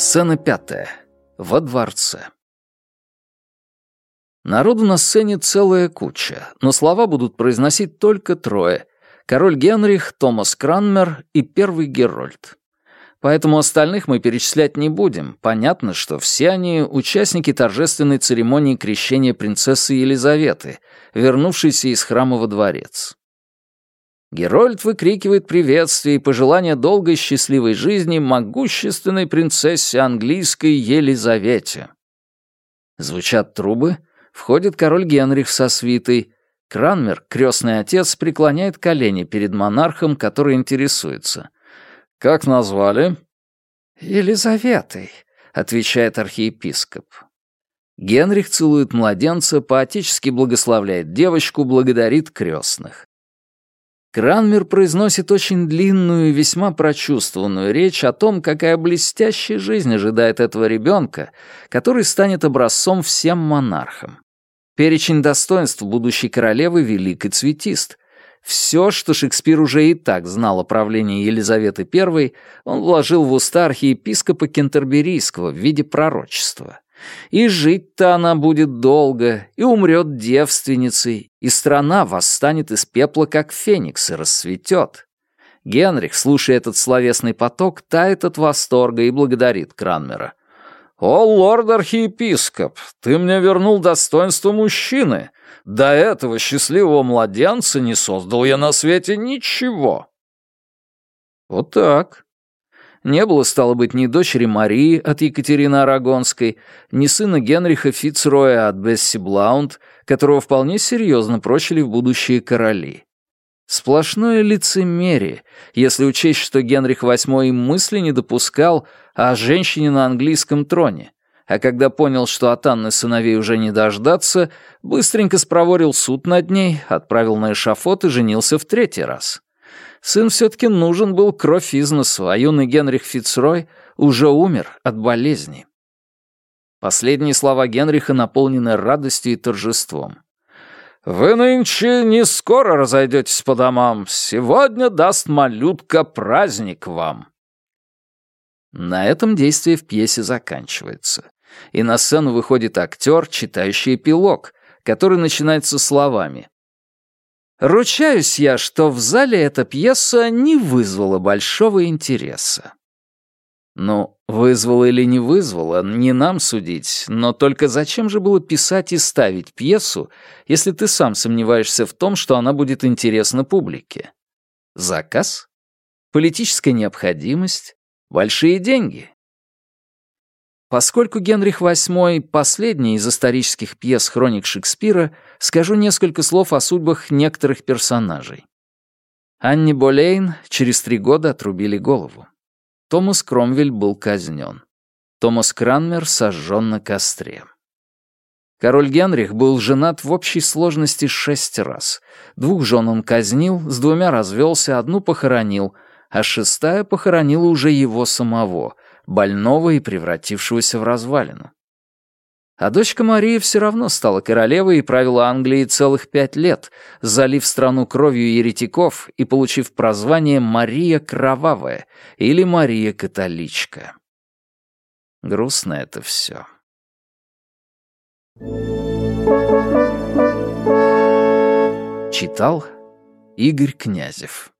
Сцена пятая. Во дворце. Народу на сцене целая куча, но слова будут произносить только трое. Король Генрих, Томас Кранмер и первый Герольд. Поэтому остальных мы перечислять не будем. Понятно, что все они — участники торжественной церемонии крещения принцессы Елизаветы, вернувшейся из храма во дворец. Герольд выкрикивает приветствие и пожелания долгой счастливой жизни могущественной принцессе английской Елизавете. Звучат трубы, входит король Генрих со свитой. Кранмер, крестный отец, преклоняет колени перед монархом, который интересуется. «Как назвали?» «Елизаветой», — отвечает архиепископ. Генрих целует младенца, поотечески благословляет девочку, благодарит крестных. Кранмер произносит очень длинную и весьма прочувствованную речь о том, какая блестящая жизнь ожидает этого ребенка, который станет образцом всем монархам. Перечень достоинств будущей королевы велик и цветист. Все, что Шекспир уже и так знал о правлении Елизаветы I, он вложил в уста архиепископа Кентерберийского в виде пророчества. И жить-то она будет долго, и умрет девственницей, и страна восстанет из пепла, как феникс, и расцветет. Генрих, слушая этот словесный поток, тает от восторга и благодарит Кранмера. «О, лорд-архиепископ, ты мне вернул достоинство мужчины. До этого счастливого младенца не создал я на свете ничего». Вот так. Не было, стало быть, ни дочери Марии от Екатерины Арагонской, ни сына Генриха Фицроя от Бесси Блаунд, которого вполне серьезно прочили в будущие короли. Сплошное лицемерие, если учесть, что Генрих VIII и мысли не допускал о женщине на английском троне, а когда понял, что от Анны сыновей уже не дождаться, быстренько спроворил суд над ней, отправил на эшафот и женился в третий раз. Сын все-таки нужен был кровь из носу, а юный Генрих Фицрой уже умер от болезни. Последние слова Генриха наполнены радостью и торжеством. «Вы нынче не скоро разойдетесь по домам. Сегодня даст малютка праздник вам». На этом действие в пьесе заканчивается. И на сцену выходит актер, читающий эпилог, который начинается словами Ручаюсь я, что в зале эта пьеса не вызвала большого интереса. Ну, вызвала или не вызвала, не нам судить, но только зачем же было писать и ставить пьесу, если ты сам сомневаешься в том, что она будет интересна публике? Заказ? Политическая необходимость? Большие деньги? Поскольку Генрих VIII — последний из исторических пьес хроник Шекспира, скажу несколько слов о судьбах некоторых персонажей. Анне Болейн через три года отрубили голову. Томас Кромвель был казнен. Томас Кранмер сожжен на костре. Король Генрих был женат в общей сложности шесть раз. Двух жен он казнил, с двумя развелся, одну похоронил, а шестая похоронила уже его самого — больного и превратившегося в развалину. А дочка Мария все равно стала королевой и правила Англией целых пять лет, залив страну кровью еретиков и получив прозвание Мария Кровавая или Мария Католичка. Грустно это все. Читал Игорь Князев